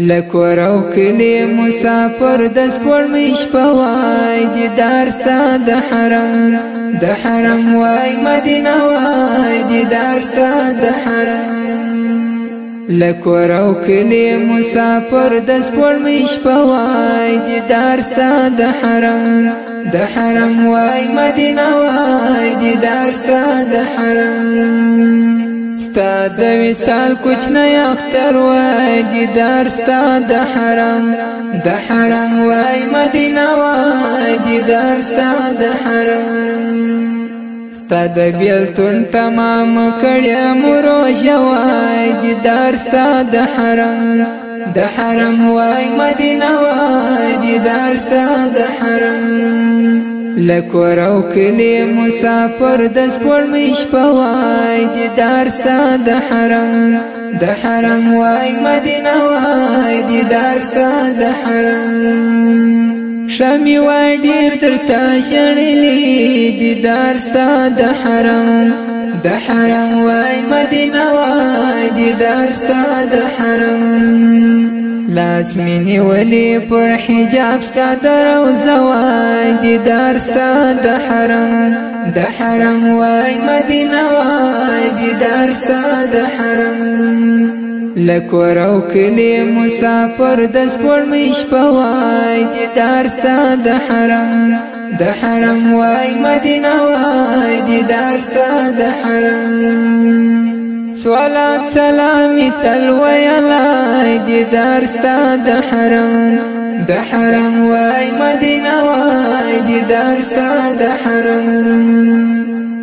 لکور او کلی مسافر د سپړمې شپه وای دیدار ستا د حرم د حرم وای مدینه وای دیدار ستا د حرم لکور او کلی مسافر د سپړمې شپه وای دیدار ستا د حرم د حرم وای مدینه وای دیدار ستا د حرم ستا د وصال کوچنی اختر وای دیدار ستا د حرم د حرم وای مدینه وای دیدار ستا د حرم ستا د بیلتون تمام کړیا مرو جوای دیدار ستا د حرم د حرم وای مدینه وای دیدار ستا د حرم لکور او کلی مسافر د سپړمې شپه وای دیدار ستا د حرم د حرم وای مدینه وای دیدار ستا د حرم شمی وای ډیر درته شړلې دیدار ستا د حرم د حرم وای مدینه وای دیدار ستا د حرم لاس منی ولی پر حجاب ستا در او زوای دیدار ستا د حرم د حرم وای مدینه وای دیدار ستا د حرم لکور او کلی مسافر د سپور مش پوای دیدار ستا د حرم د حرم وای مدینه وای دیدار ستا د حرم صلات سلامي تل ویلای دیدار ستا د حرم د حرم وای مدینه وای دیدار ستا د حرم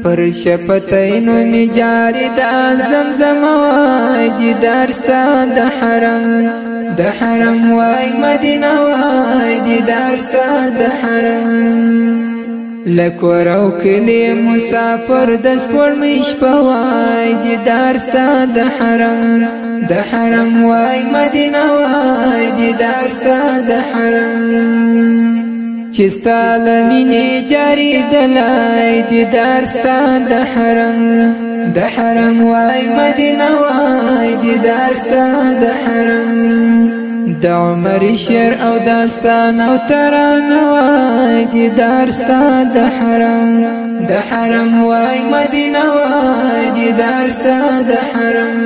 پر شپتینو می دا زمزم وای دیدار ستا حرم د حرم وای مدینه وای دیدار حرم لکور او کلی مسافر د سپړمې شپه وای دیدار ستا د حرم د حرم وای مدینه وای دیدار ستا د حرم چې ستاله مینې جاری دلای دیدار ستا د حرم د حرم وای مدینه وای دیدار ستا د حرم د عمر شعر او داستان او ترانه دیدار ستا د حرم د حرم وای مدینه وای دیدار ستا د حرم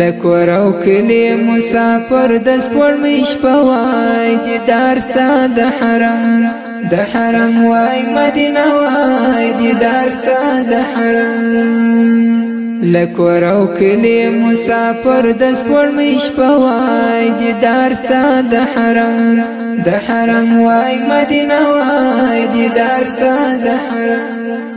لکور او کلی مسافر د سپور مش پوای دیدار ستا د حرم د حرم وای مدینه وای دیدار ستا د حرم لکور او کلی مسافر د سپور مش پوای دیدار ستا د حرم د حرم وای مدینه وای دیدار ستا د حرم